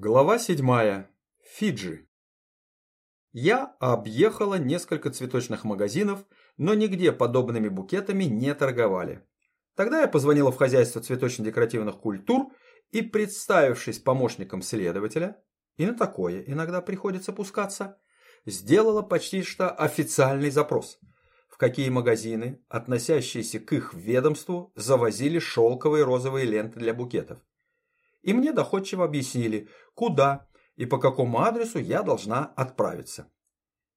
Глава седьмая. Фиджи. Я объехала несколько цветочных магазинов, но нигде подобными букетами не торговали. Тогда я позвонила в хозяйство цветочно-декоративных культур и, представившись помощником следователя, и на такое иногда приходится пускаться, сделала почти что официальный запрос. В какие магазины, относящиеся к их ведомству, завозили шелковые розовые ленты для букетов и мне доходчиво объяснили, куда и по какому адресу я должна отправиться.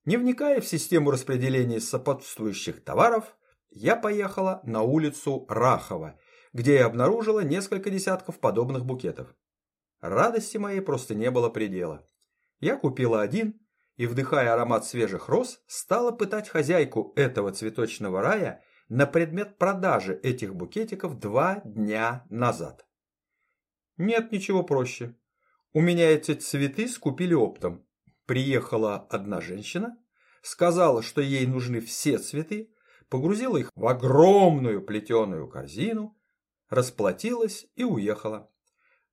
Не вникая в систему распределения сопутствующих товаров, я поехала на улицу Рахова, где я обнаружила несколько десятков подобных букетов. Радости моей просто не было предела. Я купила один и, вдыхая аромат свежих роз, стала пытать хозяйку этого цветочного рая на предмет продажи этих букетиков два дня назад. Нет ничего проще. У меня эти цветы скупили оптом. Приехала одна женщина, сказала, что ей нужны все цветы, погрузила их в огромную плетеную корзину, расплатилась и уехала.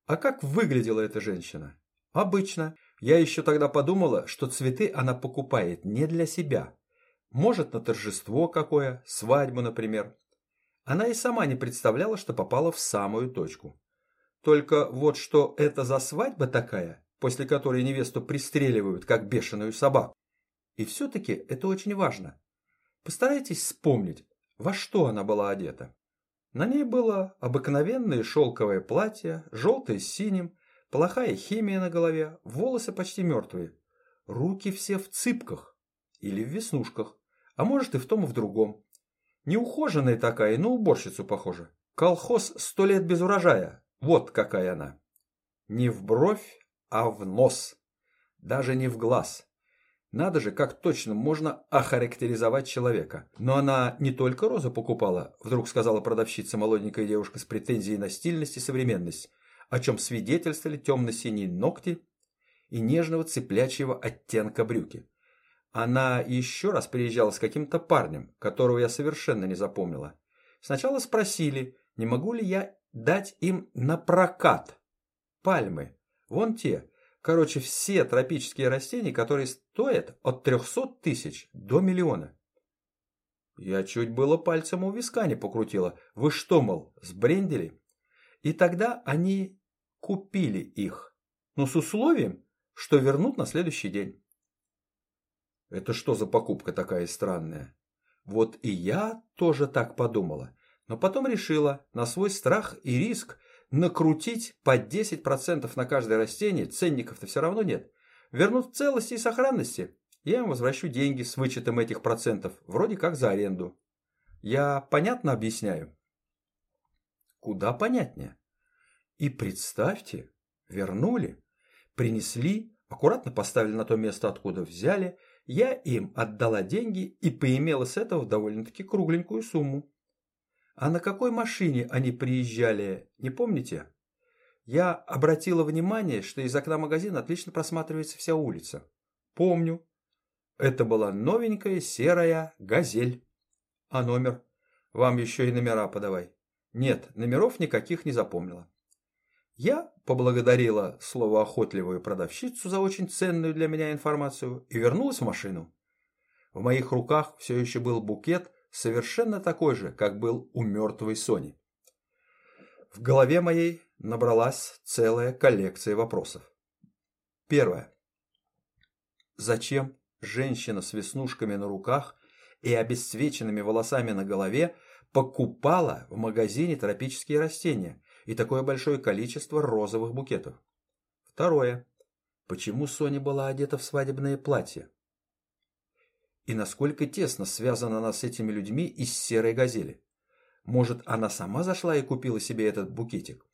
А как выглядела эта женщина? Обычно. Я еще тогда подумала, что цветы она покупает не для себя. Может, на торжество какое, свадьбу, например. Она и сама не представляла, что попала в самую точку. Только вот что это за свадьба такая, после которой невесту пристреливают, как бешеную собаку. И все-таки это очень важно. Постарайтесь вспомнить, во что она была одета. На ней было обыкновенное шелковое платье, желтое с синим, плохая химия на голове, волосы почти мертвые. Руки все в цыпках или в веснушках, а может и в том и в другом. Неухоженная такая, на уборщицу похожа. Колхоз сто лет без урожая, вот какая она. Не в бровь, а в нос. Даже не в глаз. Надо же, как точно можно охарактеризовать человека. Но она не только розы покупала, вдруг сказала продавщица, молоденькая девушка с претензией на стильность и современность, о чем свидетельствовали темно-синие ногти и нежного цыплячьего оттенка брюки. Она еще раз приезжала с каким-то парнем, которого я совершенно не запомнила. Сначала спросили, не могу ли я дать им на прокат пальмы. Вон те. Короче, все тропические растения, которые стоят от 300 тысяч до миллиона. Я чуть было пальцем у виска не покрутила. Вы что, мол, сбрендили? И тогда они купили их. Но с условием, что вернут на следующий день. Это что за покупка такая странная? Вот и я тоже так подумала но потом решила на свой страх и риск накрутить по 10% на каждое растение, ценников-то все равно нет. Вернут в целости и сохранности, я им возвращу деньги с вычетом этих процентов, вроде как за аренду. Я понятно объясняю? Куда понятнее. И представьте, вернули, принесли, аккуратно поставили на то место, откуда взяли, я им отдала деньги и поимела с этого довольно-таки кругленькую сумму. А на какой машине они приезжали, не помните? Я обратила внимание, что из окна магазина отлично просматривается вся улица. Помню. Это была новенькая серая «Газель». А номер? Вам еще и номера подавай. Нет, номеров никаких не запомнила. Я поблагодарила словоохотливую продавщицу за очень ценную для меня информацию и вернулась в машину. В моих руках все еще был букет совершенно такой же, как был у мертвой Сони. В голове моей набралась целая коллекция вопросов. Первое. Зачем женщина с веснушками на руках и обесцвеченными волосами на голове покупала в магазине тропические растения и такое большое количество розовых букетов? Второе. Почему Соня была одета в свадебное платье? И насколько тесно связана она с этими людьми из серой газели. Может, она сама зашла и купила себе этот букетик?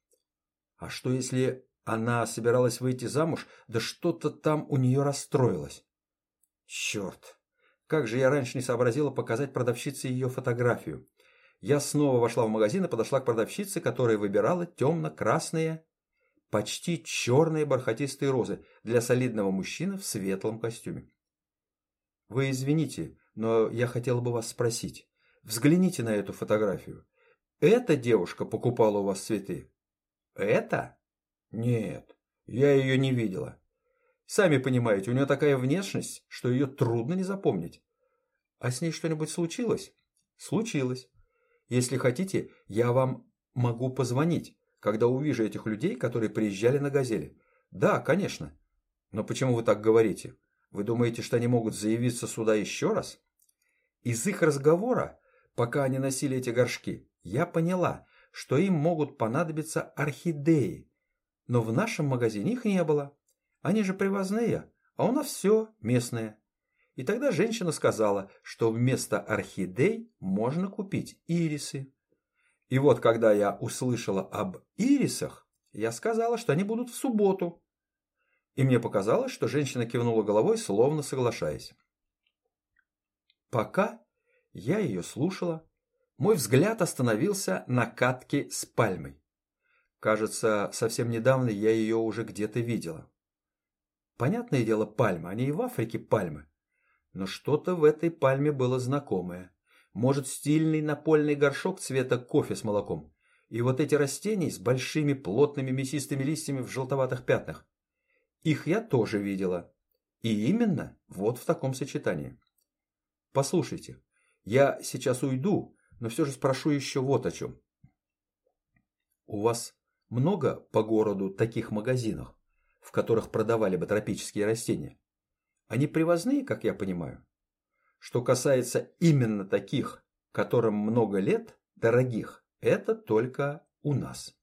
А что, если она собиралась выйти замуж, да что-то там у нее расстроилось? Черт! Как же я раньше не сообразила показать продавщице ее фотографию. Я снова вошла в магазин и подошла к продавщице, которая выбирала темно-красные, почти черные бархатистые розы для солидного мужчины в светлом костюме. Вы извините, но я хотела бы вас спросить. Взгляните на эту фотографию. Эта девушка покупала у вас цветы? Это? Нет, Я ее не видела. Сами понимаете, у нее такая внешность, что ее трудно не запомнить. А с ней что-нибудь случилось? Случилось. Если хотите, я вам могу позвонить, когда увижу этих людей, которые приезжали на «Газели». Да, конечно. Но почему вы так говорите? Вы думаете, что они могут заявиться сюда еще раз? Из их разговора, пока они носили эти горшки, я поняла, что им могут понадобиться орхидеи. Но в нашем магазине их не было. Они же привозные, а у нас все местное. И тогда женщина сказала, что вместо орхидей можно купить ирисы. И вот когда я услышала об ирисах, я сказала, что они будут в субботу. И мне показалось, что женщина кивнула головой, словно соглашаясь. Пока я ее слушала, мой взгляд остановился на катке с пальмой. Кажется, совсем недавно я ее уже где-то видела. Понятное дело, пальма, они и в Африке пальмы. Но что-то в этой пальме было знакомое. Может, стильный напольный горшок цвета кофе с молоком. И вот эти растения с большими плотными мясистыми листьями в желтоватых пятнах. Их я тоже видела. И именно вот в таком сочетании. Послушайте, я сейчас уйду, но все же спрошу еще вот о чем. У вас много по городу таких магазинов, в которых продавали бы тропические растения? Они привозные, как я понимаю. Что касается именно таких, которым много лет, дорогих, это только у нас.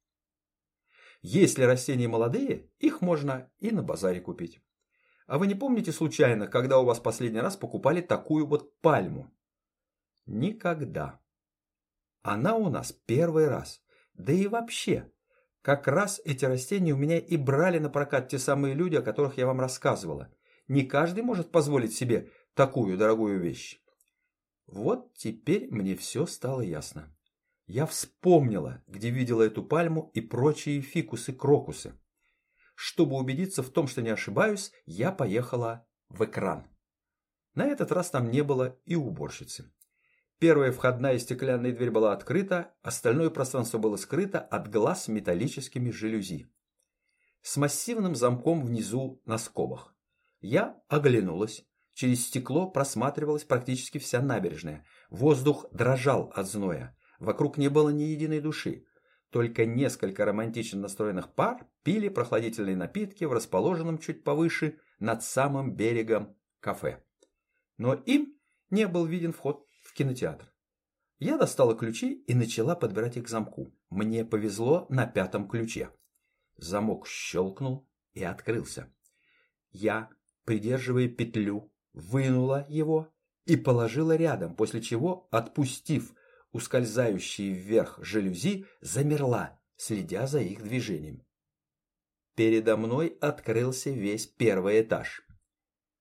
Если растения молодые, их можно и на базаре купить. А вы не помните случайно, когда у вас последний раз покупали такую вот пальму? Никогда. Она у нас первый раз. Да и вообще, как раз эти растения у меня и брали на прокат те самые люди, о которых я вам рассказывала. Не каждый может позволить себе такую дорогую вещь. Вот теперь мне все стало ясно. Я вспомнила, где видела эту пальму и прочие фикусы-крокусы. Чтобы убедиться в том, что не ошибаюсь, я поехала в экран. На этот раз там не было и уборщицы. Первая входная стеклянная дверь была открыта, остальное пространство было скрыто от глаз металлическими жалюзи. С массивным замком внизу на скобах. Я оглянулась. Через стекло просматривалась практически вся набережная. Воздух дрожал от зноя. Вокруг не было ни единой души. Только несколько романтично настроенных пар пили прохладительные напитки в расположенном чуть повыше над самым берегом кафе. Но им не был виден вход в кинотеатр. Я достала ключи и начала подбирать их к замку. Мне повезло на пятом ключе. Замок щелкнул и открылся. Я придерживая петлю, вынула его и положила рядом, после чего, отпустив ускользающие вверх жалюзи, замерла, следя за их движением. Передо мной открылся весь первый этаж.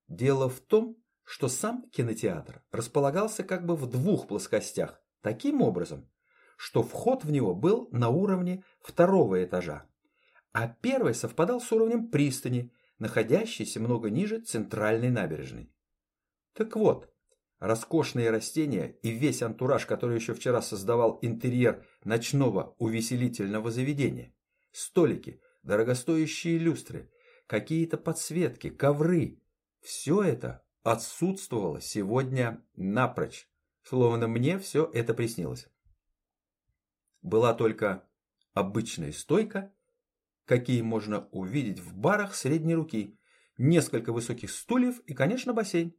Дело в том, что сам кинотеатр располагался как бы в двух плоскостях, таким образом, что вход в него был на уровне второго этажа, а первый совпадал с уровнем пристани находящийся много ниже центральной набережной. Так вот, роскошные растения и весь антураж, который еще вчера создавал интерьер ночного увеселительного заведения, столики, дорогостоящие люстры, какие-то подсветки, ковры, все это отсутствовало сегодня напрочь, словно мне все это приснилось. Была только обычная стойка какие можно увидеть в барах средней руки, несколько высоких стульев и, конечно, бассейн.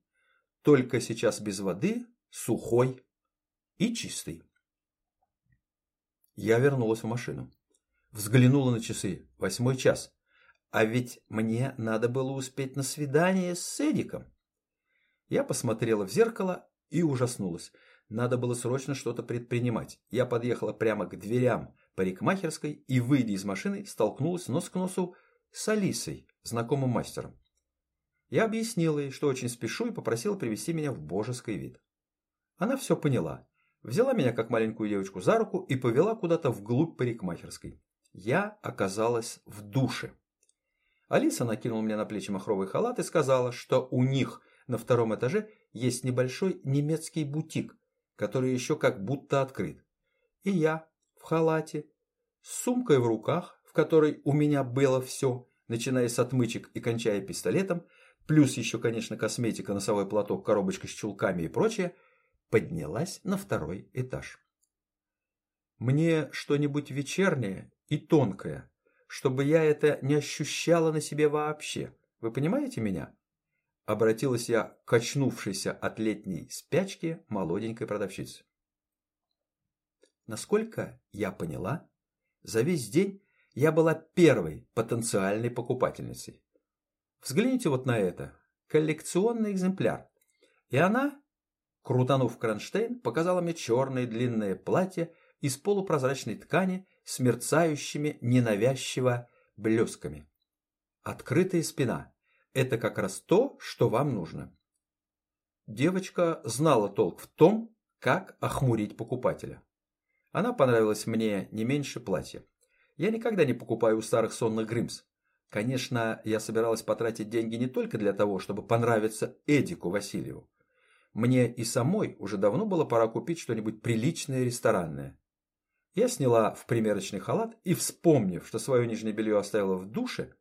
Только сейчас без воды, сухой и чистый. Я вернулась в машину. Взглянула на часы. Восьмой час. А ведь мне надо было успеть на свидание с Эдиком. Я посмотрела в зеркало и ужаснулась. Надо было срочно что-то предпринимать. Я подъехала прямо к дверям парикмахерской и, выйдя из машины, столкнулась нос к носу с Алисой, знакомым мастером. Я объяснила ей, что очень спешу и попросила привести меня в божеский вид. Она все поняла, взяла меня как маленькую девочку за руку и повела куда-то вглубь парикмахерской. Я оказалась в душе. Алиса накинула мне на плечи махровый халат и сказала, что у них на втором этаже есть небольшой немецкий бутик, который еще как будто открыт. И я, в халате, с сумкой в руках, в которой у меня было все, начиная с отмычек и кончая пистолетом, плюс еще, конечно, косметика, носовой платок, коробочка с чулками и прочее, поднялась на второй этаж. Мне что-нибудь вечернее и тонкое, чтобы я это не ощущала на себе вообще. Вы понимаете меня? Обратилась я к качнувшейся от летней спячки молоденькой продавщице. Насколько я поняла, за весь день я была первой потенциальной покупательницей. Взгляните вот на это. Коллекционный экземпляр. И она, крутанув кронштейн, показала мне черное длинное платье из полупрозрачной ткани с мерцающими ненавязчиво блесками. Открытая спина. Это как раз то, что вам нужно. Девочка знала толк в том, как охмурить покупателя. Она понравилась мне не меньше платья. Я никогда не покупаю у старых сонных Грымс. Конечно, я собиралась потратить деньги не только для того, чтобы понравиться Эдику Васильеву. Мне и самой уже давно было пора купить что-нибудь приличное ресторанное. Я сняла в примерочный халат и, вспомнив, что свое нижнее белье оставила в душе,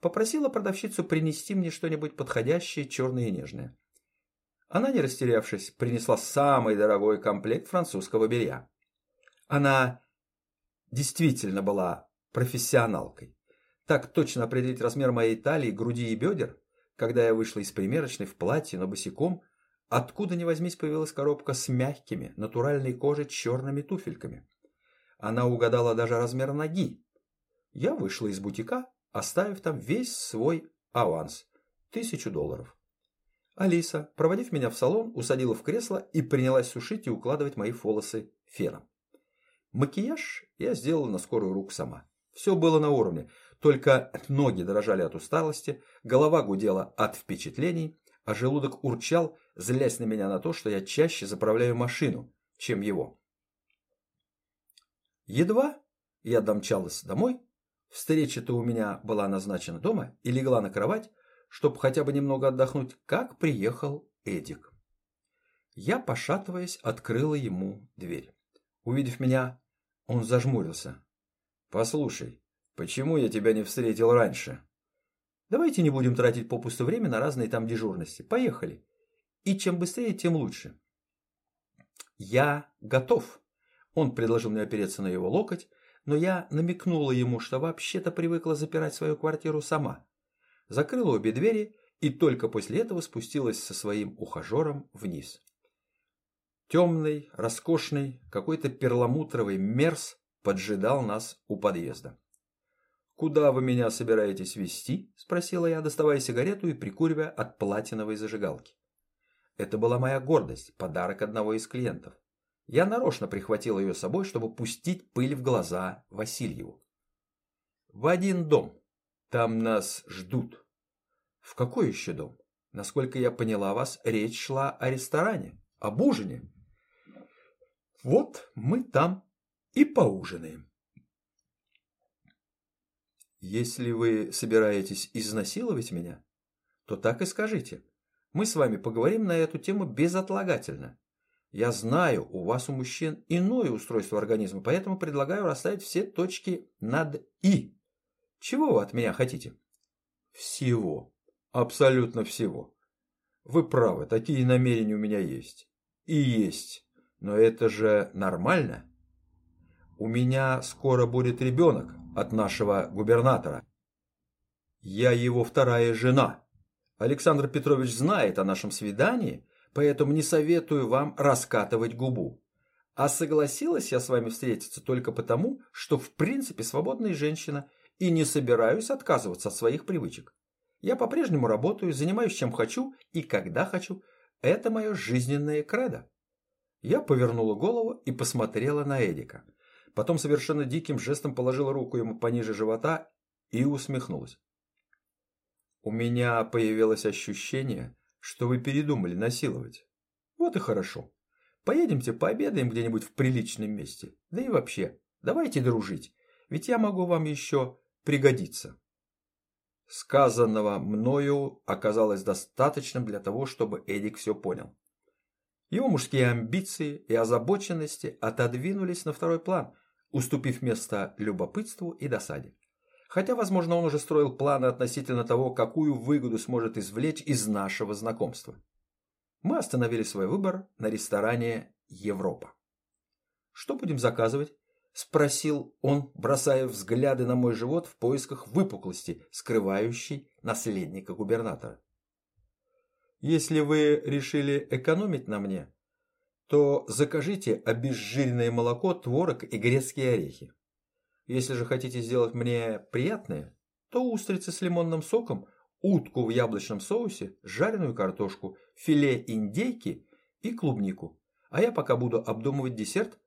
попросила продавщицу принести мне что-нибудь подходящее, черное и нежное. Она, не растерявшись, принесла самый дорогой комплект французского белья. Она действительно была профессионалкой. Так точно определить размер моей талии, груди и бедер, когда я вышла из примерочной в платье, но босиком, откуда ни возьмись появилась коробка с мягкими, натуральной кожей черными туфельками. Она угадала даже размер ноги. Я вышла из бутика, оставив там весь свой аванс – тысячу долларов. Алиса, проводив меня в салон, усадила в кресло и принялась сушить и укладывать мои волосы феном. Макияж я сделала на скорую руку сама. Все было на уровне, только ноги дрожали от усталости, голова гудела от впечатлений, а желудок урчал, злясь на меня на то, что я чаще заправляю машину, чем его. Едва я домчалась домой, встреча-то у меня была назначена дома и легла на кровать, чтобы хотя бы немного отдохнуть, как приехал Эдик. Я, пошатываясь, открыла ему дверь. Увидев меня, он зажмурился. «Послушай, почему я тебя не встретил раньше?» «Давайте не будем тратить попусту время на разные там дежурности. Поехали. И чем быстрее, тем лучше». «Я готов», он предложил мне опереться на его локоть, но я намекнула ему, что вообще-то привыкла запирать свою квартиру сама. Закрыла обе двери и только после этого спустилась со своим ухажером вниз. Темный, роскошный, какой-то перламутровый мерз поджидал нас у подъезда. «Куда вы меня собираетесь вести?» – спросила я, доставая сигарету и прикуривая от платиновой зажигалки. Это была моя гордость, подарок одного из клиентов. Я нарочно прихватил ее с собой, чтобы пустить пыль в глаза Васильеву. В один дом. Там нас ждут. В какой еще дом? Насколько я поняла вас, речь шла о ресторане, об ужине. Вот мы там и поужинаем. Если вы собираетесь изнасиловать меня, то так и скажите. Мы с вами поговорим на эту тему безотлагательно. Я знаю, у вас у мужчин иное устройство организма, поэтому предлагаю расставить все точки над «и». Чего вы от меня хотите? Всего. Абсолютно всего. Вы правы, такие намерения у меня есть. И есть. Но это же нормально. У меня скоро будет ребенок от нашего губернатора. Я его вторая жена. Александр Петрович знает о нашем свидании поэтому не советую вам раскатывать губу. А согласилась я с вами встретиться только потому, что в принципе свободная женщина и не собираюсь отказываться от своих привычек. Я по-прежнему работаю, занимаюсь чем хочу и когда хочу. Это мое жизненное кредо. Я повернула голову и посмотрела на Эдика. Потом совершенно диким жестом положила руку ему пониже живота и усмехнулась. У меня появилось ощущение, что вы передумали насиловать. Вот и хорошо. Поедемте пообедаем где-нибудь в приличном месте. Да и вообще, давайте дружить, ведь я могу вам еще пригодиться. Сказанного мною оказалось достаточным для того, чтобы Эдик все понял. Его мужские амбиции и озабоченности отодвинулись на второй план, уступив место любопытству и досаде. Хотя, возможно, он уже строил планы относительно того, какую выгоду сможет извлечь из нашего знакомства. Мы остановили свой выбор на ресторане «Европа». «Что будем заказывать?» – спросил он, бросая взгляды на мой живот в поисках выпуклости, скрывающей наследника губернатора. «Если вы решили экономить на мне, то закажите обезжиренное молоко, творог и грецкие орехи. Если же хотите сделать мне приятное, то устрицы с лимонным соком, утку в яблочном соусе, жареную картошку, филе индейки и клубнику. А я пока буду обдумывать десерт.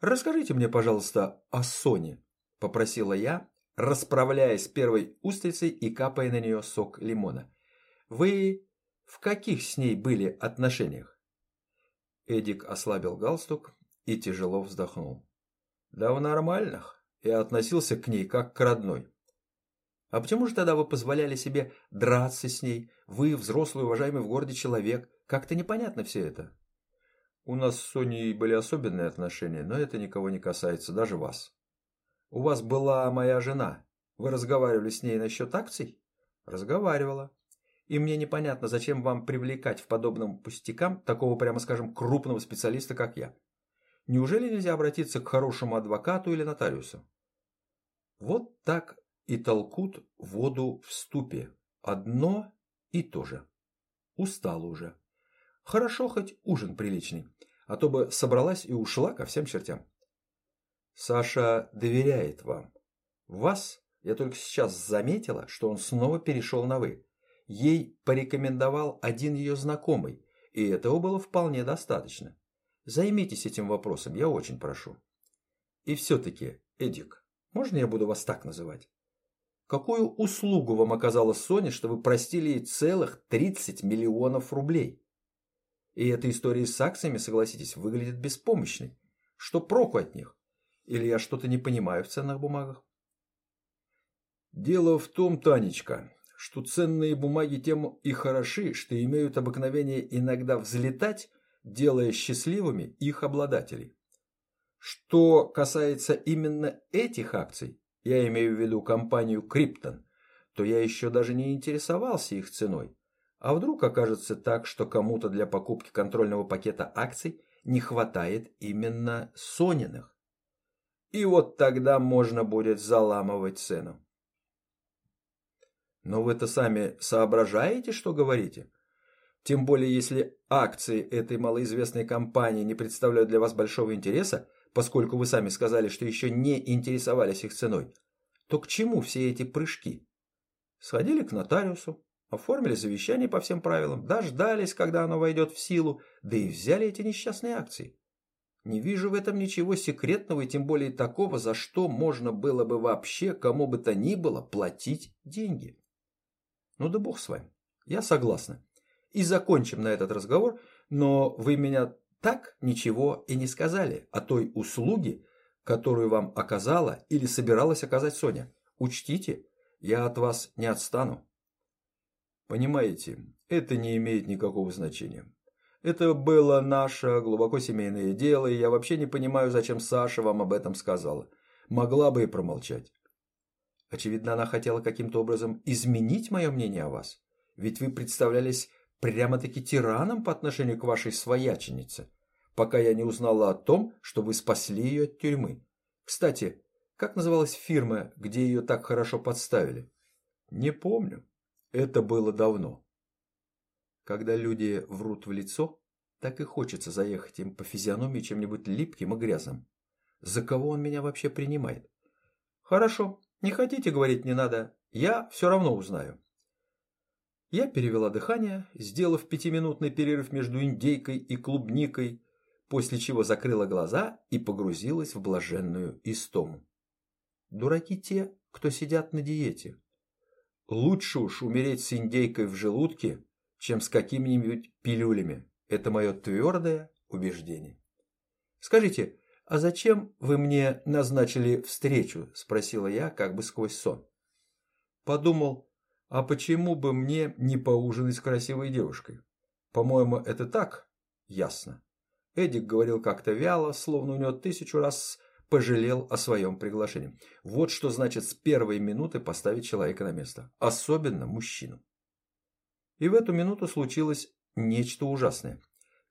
Расскажите мне, пожалуйста, о Соне, попросила я, расправляясь с первой устрицей и капая на нее сок лимона. Вы в каких с ней были отношениях? Эдик ослабил галстук и тяжело вздохнул. Да в нормальных и относился к ней как к родной. А почему же тогда вы позволяли себе драться с ней? Вы, взрослый, уважаемый в городе человек. Как-то непонятно все это. У нас с Соней были особенные отношения, но это никого не касается, даже вас. У вас была моя жена. Вы разговаривали с ней насчет акций? Разговаривала. И мне непонятно, зачем вам привлекать в подобном пустякам такого, прямо скажем, крупного специалиста, как я. Неужели нельзя обратиться к хорошему адвокату или нотариусу? Вот так и толкут воду в ступе. Одно и то же. Устал уже. Хорошо хоть ужин приличный, а то бы собралась и ушла ко всем чертям. Саша доверяет вам. Вас я только сейчас заметила, что он снова перешел на «вы». Ей порекомендовал один ее знакомый, и этого было вполне достаточно. Займитесь этим вопросом, я очень прошу. И все-таки, Эдик, можно я буду вас так называть? Какую услугу вам оказала Соня, что вы простили ей целых 30 миллионов рублей? И эта история с акциями, согласитесь, выглядит беспомощной. Что проку от них? Или я что-то не понимаю в ценных бумагах? Дело в том, Танечка, что ценные бумаги тем и хороши, что имеют обыкновение иногда взлетать, делая счастливыми их обладателей. Что касается именно этих акций, я имею в виду компанию Криптон, то я еще даже не интересовался их ценой. А вдруг окажется так, что кому-то для покупки контрольного пакета акций не хватает именно Сониных? И вот тогда можно будет заламывать цену. Но вы-то сами соображаете, что говорите? Тем более, если акции этой малоизвестной компании не представляют для вас большого интереса, поскольку вы сами сказали, что еще не интересовались их ценой, то к чему все эти прыжки? Сходили к нотариусу, оформили завещание по всем правилам, дождались, когда оно войдет в силу, да и взяли эти несчастные акции. Не вижу в этом ничего секретного и тем более такого, за что можно было бы вообще кому бы то ни было платить деньги. Ну да бог с вами, я согласна. И закончим на этот разговор, но вы меня так ничего и не сказали о той услуге, которую вам оказала или собиралась оказать Соня. Учтите, я от вас не отстану. Понимаете, это не имеет никакого значения. Это было наше глубоко семейное дело, и я вообще не понимаю, зачем Саша вам об этом сказала. Могла бы и промолчать. Очевидно, она хотела каким-то образом изменить мое мнение о вас. Ведь вы представлялись прямо-таки тираном по отношению к вашей свояченице, пока я не узнала о том, что вы спасли ее от тюрьмы. Кстати, как называлась фирма, где ее так хорошо подставили? Не помню. Это было давно. Когда люди врут в лицо, так и хочется заехать им по физиономии чем-нибудь липким и грязным. За кого он меня вообще принимает? Хорошо, не хотите говорить не надо, я все равно узнаю. Я перевела дыхание, сделав пятиминутный перерыв между индейкой и клубникой, после чего закрыла глаза и погрузилась в блаженную истому. Дураки те, кто сидят на диете. Лучше уж умереть с индейкой в желудке, чем с какими-нибудь пилюлями. Это мое твердое убеждение. Скажите, а зачем вы мне назначили встречу? Спросила я, как бы сквозь сон. Подумал, а почему бы мне не поужинать с красивой девушкой? По-моему, это так ясно. Эдик говорил как-то вяло, словно у него тысячу раз пожалел о своем приглашении. Вот что значит с первой минуты поставить человека на место. Особенно мужчину. И в эту минуту случилось нечто ужасное.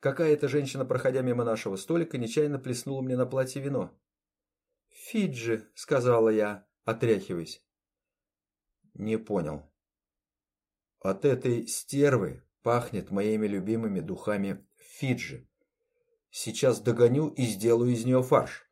Какая-то женщина, проходя мимо нашего столика, нечаянно плеснула мне на платье вино. «Фиджи», — сказала я, отряхиваясь. Не понял. От этой стервы пахнет моими любимыми духами Фиджи. Сейчас догоню и сделаю из нее фарш.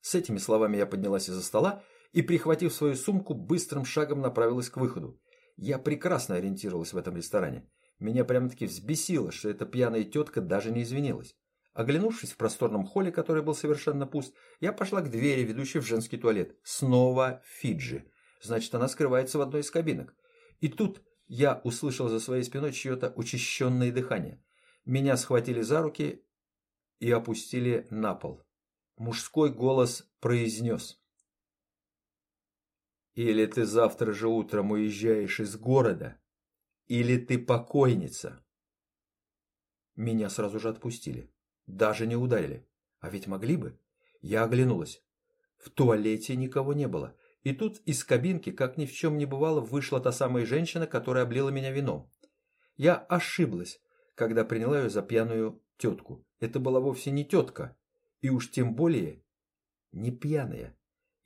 С этими словами я поднялась из-за стола и, прихватив свою сумку, быстрым шагом направилась к выходу. Я прекрасно ориентировалась в этом ресторане. Меня прямо-таки взбесило, что эта пьяная тетка даже не извинилась. Оглянувшись в просторном холле, который был совершенно пуст, я пошла к двери, ведущей в женский туалет. Снова Фиджи. Значит, она скрывается в одной из кабинок. И тут я услышал за своей спиной чье-то учащенное дыхание. Меня схватили за руки и опустили на пол. Мужской голос произнес. «Или ты завтра же утром уезжаешь из города, или ты покойница». Меня сразу же отпустили. Даже не ударили. А ведь могли бы. Я оглянулась. В туалете никого не было. И тут из кабинки, как ни в чем не бывало, вышла та самая женщина, которая облила меня вином. Я ошиблась когда приняла ее за пьяную тетку. Это была вовсе не тетка, и уж тем более не пьяная.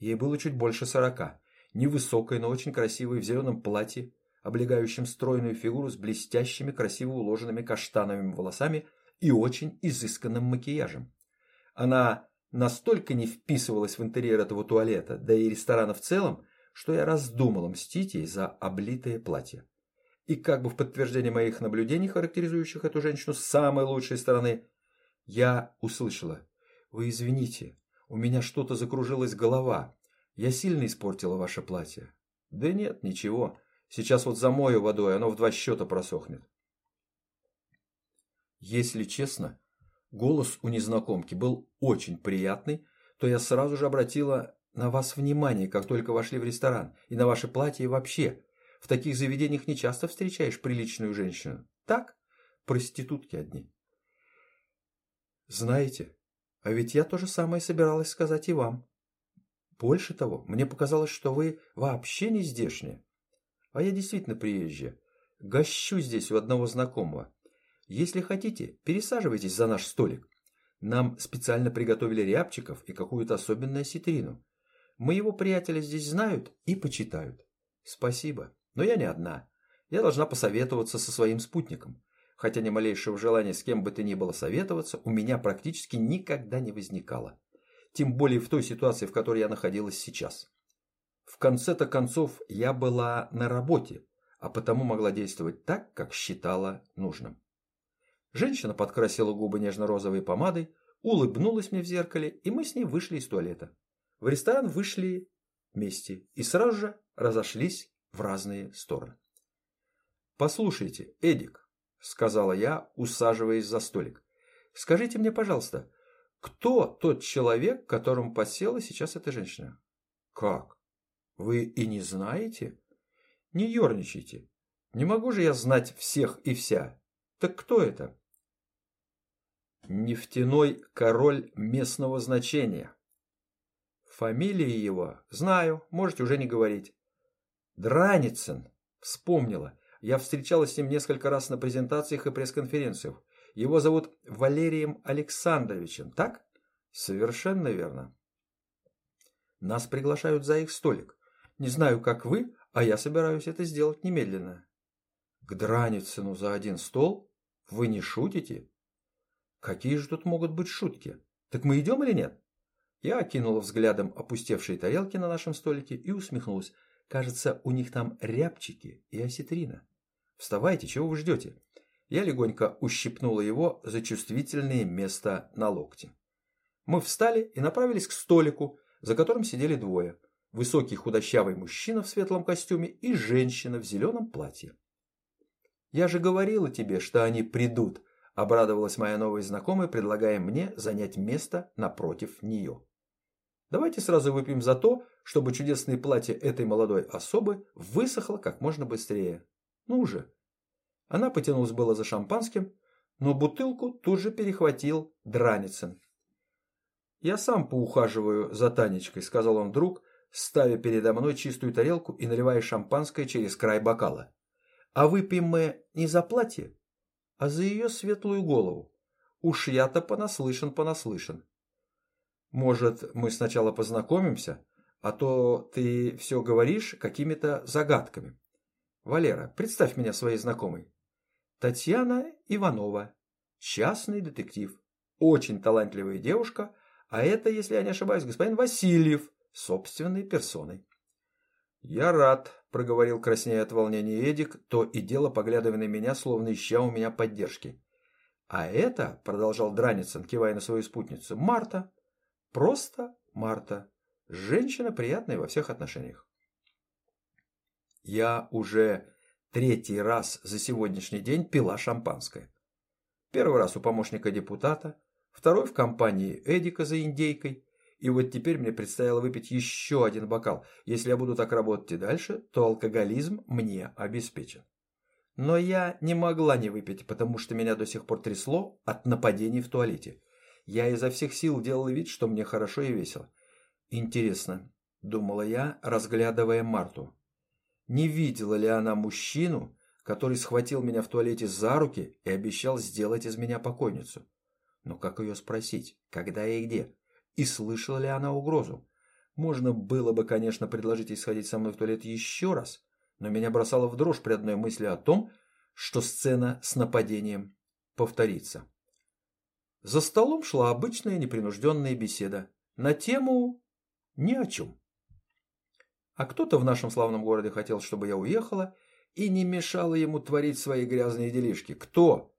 Ей было чуть больше сорока, невысокая, но очень красивая в зеленом платье, облегающем стройную фигуру с блестящими, красиво уложенными каштановыми волосами и очень изысканным макияжем. Она настолько не вписывалась в интерьер этого туалета, да и ресторана в целом, что я раздумала мстить ей за облитое платье. И как бы в подтверждение моих наблюдений, характеризующих эту женщину с самой лучшей стороны, я услышала. «Вы извините, у меня что-то закружилась голова. Я сильно испортила ваше платье». «Да нет, ничего. Сейчас вот замою водой, оно в два счета просохнет». Если честно, голос у незнакомки был очень приятный, то я сразу же обратила на вас внимание, как только вошли в ресторан, и на ваше платье и вообще. В таких заведениях не часто встречаешь приличную женщину. Так, проститутки одни. Знаете, а ведь я то же самое собиралась сказать и вам. Больше того, мне показалось, что вы вообще не здешние. А я действительно приезжая. Гощу здесь у одного знакомого. Если хотите, пересаживайтесь за наш столик. Нам специально приготовили рябчиков и какую-то особенную осетрину. Моего приятеля здесь знают и почитают. Спасибо. Но я не одна. Я должна посоветоваться со своим спутником. Хотя ни малейшего желания с кем бы то ни было советоваться у меня практически никогда не возникало. Тем более в той ситуации, в которой я находилась сейчас. В конце-то концов, я была на работе, а потому могла действовать так, как считала нужным. Женщина подкрасила губы нежно-розовой помадой, улыбнулась мне в зеркале, и мы с ней вышли из туалета. В ресторан вышли вместе и сразу же разошлись в разные стороны. «Послушайте, Эдик», – сказала я, усаживаясь за столик, – «скажите мне, пожалуйста, кто тот человек, которому посела сейчас эта женщина?» «Как? Вы и не знаете?» «Не ерничайте. Не могу же я знать всех и вся. Так кто это?» «Нефтяной король местного значения». Фамилии его знаю, можете уже не говорить. Драницын. Вспомнила. Я встречалась с ним несколько раз на презентациях и пресс-конференциях. Его зовут Валерием Александровичем, так? Совершенно верно. Нас приглашают за их столик. Не знаю, как вы, а я собираюсь это сделать немедленно. К Драницыну за один стол? Вы не шутите? Какие же тут могут быть шутки? Так мы идем или нет? Я окинула взглядом опустевшие тарелки на нашем столике и усмехнулась. Кажется, у них там рябчики и осетрина. Вставайте, чего вы ждете? Я легонько ущипнула его за чувствительное место на локте. Мы встали и направились к столику, за которым сидели двое. Высокий худощавый мужчина в светлом костюме и женщина в зеленом платье. «Я же говорила тебе, что они придут», – обрадовалась моя новая знакомая, предлагая мне занять место напротив нее. Давайте сразу выпьем за то, чтобы чудесное платье этой молодой особы высохло как можно быстрее. Ну же. Она потянулась было за шампанским, но бутылку тут же перехватил Драницын. «Я сам поухаживаю за Танечкой», — сказал он вдруг, ставя передо мной чистую тарелку и наливая шампанское через край бокала. «А выпьем мы не за платье, а за ее светлую голову. Уж я-то понаслышан-понаслышан. Может, мы сначала познакомимся, а то ты все говоришь какими-то загадками. Валера, представь меня своей знакомой. Татьяна Иванова, частный детектив, очень талантливая девушка, а это, если я не ошибаюсь, господин Васильев, собственной персоной. «Я рад», – проговорил краснея от волнения Эдик, то и дело поглядывая на меня, словно ища у меня поддержки. «А это», – продолжал Драницын, кивая на свою спутницу, – «Марта. Просто Марта. Женщина приятная во всех отношениях». Я уже третий раз за сегодняшний день пила шампанское. Первый раз у помощника депутата, второй в компании Эдика за индейкой, и вот теперь мне предстояло выпить еще один бокал. Если я буду так работать и дальше, то алкоголизм мне обеспечен. Но я не могла не выпить, потому что меня до сих пор трясло от нападений в туалете. Я изо всех сил делал вид, что мне хорошо и весело. Интересно, думала я, разглядывая Марту. Не видела ли она мужчину, который схватил меня в туалете за руки и обещал сделать из меня покойницу? Но как ее спросить, когда и где? И слышала ли она угрозу? Можно было бы, конечно, предложить ей сходить со мной в туалет еще раз, но меня бросало в дрожь при одной мысли о том, что сцена с нападением повторится. За столом шла обычная непринужденная беседа на тему ни о чем. А кто-то в нашем славном городе хотел, чтобы я уехала и не мешала ему творить свои грязные делишки. Кто?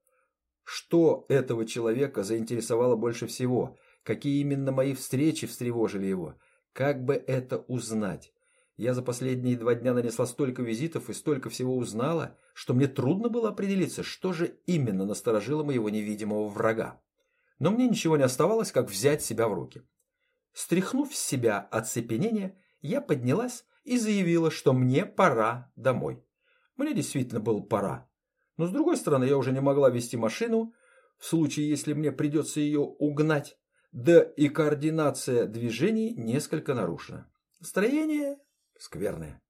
Что этого человека заинтересовало больше всего? Какие именно мои встречи встревожили его? Как бы это узнать? Я за последние два дня нанесла столько визитов и столько всего узнала, что мне трудно было определиться, что же именно насторожило моего невидимого врага. Но мне ничего не оставалось, как взять себя в руки. Стряхнув с себя оцепенение, я поднялась и заявила, что мне пора домой. Мне действительно было пора. Но с другой стороны, я уже не могла вести машину, в случае, если мне придется ее угнать да и координация движений несколько нарушена. Строение скверное.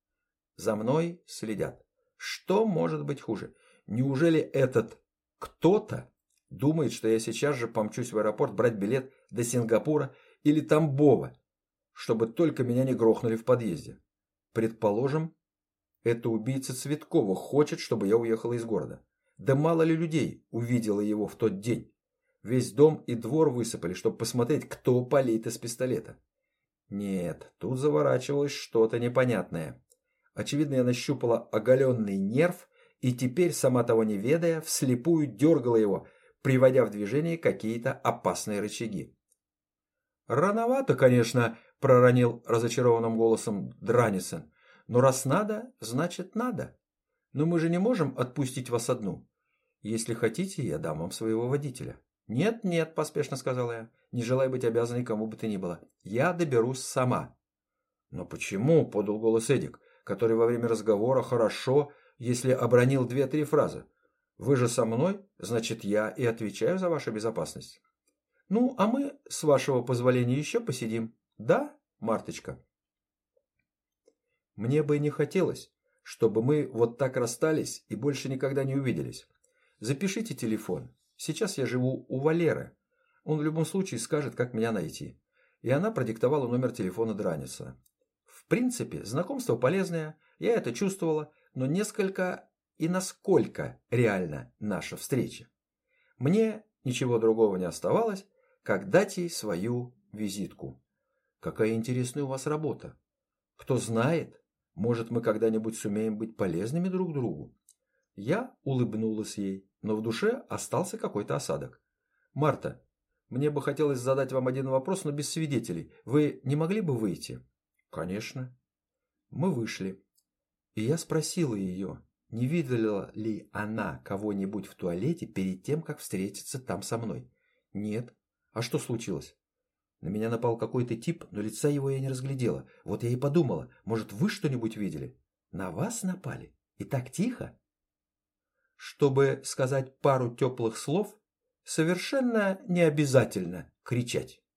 За мной следят. Что может быть хуже? Неужели этот кто-то думает, что я сейчас же помчусь в аэропорт брать билет до Сингапура или Тамбова, чтобы только меня не грохнули в подъезде? Предположим, это убийца Цветкова хочет, чтобы я уехала из города. Да мало ли людей увидела его в тот день. Весь дом и двор высыпали, чтобы посмотреть, кто палит из пистолета. Нет, тут заворачивалось что-то непонятное. Очевидно, я нащупала оголенный нерв и теперь, сама того не ведая, вслепую дергала его, приводя в движение какие-то опасные рычаги. «Рановато, конечно», – проронил разочарованным голосом Дранисон. «Но раз надо, значит надо. Но мы же не можем отпустить вас одну. Если хотите, я дам вам своего водителя». «Нет, нет», – поспешно сказала я, – «не желая быть обязанной кому бы то ни было. Я доберусь сама». «Но почему?» – подал голос Эдик, который во время разговора хорошо, если обронил две-три фразы. «Вы же со мной, значит, я и отвечаю за вашу безопасность». «Ну, а мы, с вашего позволения, еще посидим. Да, Марточка?» Мне бы не хотелось, чтобы мы вот так расстались и больше никогда не увиделись. Запишите телефон, Сейчас я живу у Валеры. Он в любом случае скажет, как меня найти. И она продиктовала номер телефона Драница. В принципе, знакомство полезное, я это чувствовала, но несколько и насколько реально наша встреча. Мне ничего другого не оставалось, как дать ей свою визитку. Какая интересная у вас работа. Кто знает, может мы когда-нибудь сумеем быть полезными друг другу. Я улыбнулась ей но в душе остался какой-то осадок. «Марта, мне бы хотелось задать вам один вопрос, но без свидетелей. Вы не могли бы выйти?» «Конечно». Мы вышли. И я спросила ее, не видела ли она кого-нибудь в туалете перед тем, как встретиться там со мной. «Нет». «А что случилось?» На меня напал какой-то тип, но лица его я не разглядела. Вот я и подумала, может, вы что-нибудь видели? На вас напали? И так тихо? Чтобы сказать пару теплых слов, совершенно не обязательно кричать.